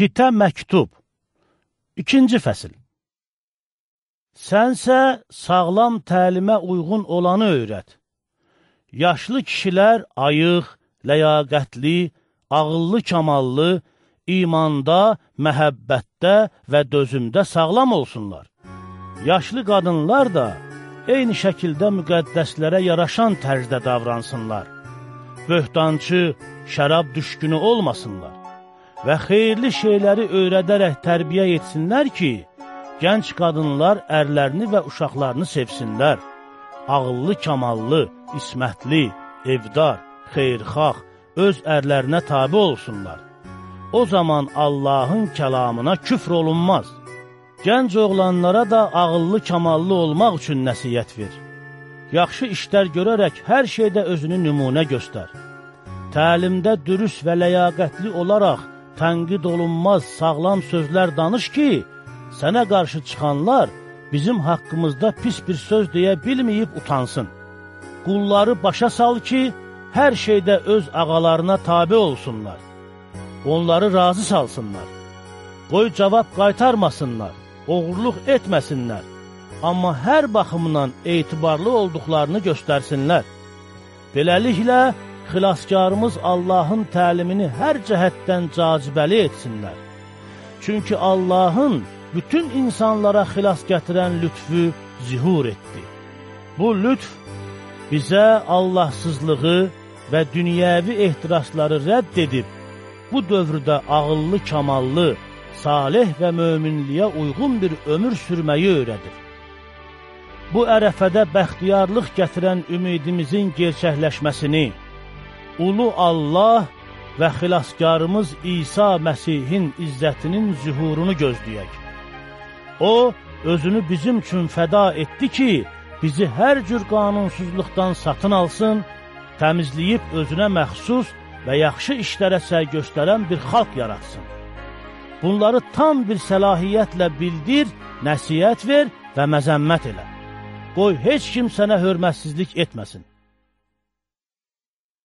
Titə məktub İkinci fəsil Sənsə sağlam təlimə uyğun olanı öyrət. Yaşlı kişilər ayıq, ləyaqətli, ağıllı kamallı, imanda, məhəbbətdə və dözümdə sağlam olsunlar. Yaşlı qadınlar da eyni şəkildə müqəddəslərə yaraşan tərzdə davransınlar. Böhtancı, şərab düşkünü olmasınlar və xeyirli şeyləri öyrədərək tərbiyə etsinlər ki, gənc qadınlar ərlərini və uşaqlarını sevsinlər. Ağıllı, kamallı, ismətli, evdar, xeyrxax, öz ərlərinə tabi olsunlar. O zaman Allahın kəlamına küfr olunmaz. Gənc oğlanlara da ağıllı, kamallı olmaq üçün nəsiyyət ver. Yaxşı işlər görərək hər şeydə özünü nümunə göstər. Təlimdə dürüst və ləyaqətli olaraq tənqid olunmaz sağlam sözlər danış ki, sənə qarşı çıxanlar bizim haqqımızda pis bir söz deyə bilməyib utansın. Qulları başa sal ki, hər şeydə öz ağalarına tabi olsunlar. Onları razı salsınlar. Qoy cavab qaytarmasınlar, oğurluq etməsinlər. Amma hər baxımdan etibarlı olduqlarını göstərsinlər. Beləliklə, xilaskarımız Allahın təlimini hər cəhətdən cazibəli etsinlər. Çünki Allahın bütün insanlara xilas gətirən lütfü zihur etdi. Bu lütf bizə Allahsızlığı və dünyəvi ehtirasları rədd edib, bu dövrdə ağıllı, kamallı, salih və möminliyə uyğun bir ömür sürməyi öyrədir. Bu ərəfədə bəxtiyarlıq gətirən ümidimizin gerçəkləşməsini, ulu Allah və xilaskarımız İsa Məsihin izzətinin zühurunu gözləyək. O, özünü bizim üçün fəda etdi ki, bizi hər cür qanunsuzluqdan satın alsın, təmizləyib özünə məxsus və yaxşı işlərə səy göstərən bir xalq yaratsın. Bunları tam bir səlahiyyətlə bildir, nəsiyyət ver və məzəmmət elə. Qoy heç kim sənə hörmətsizlik etməsin.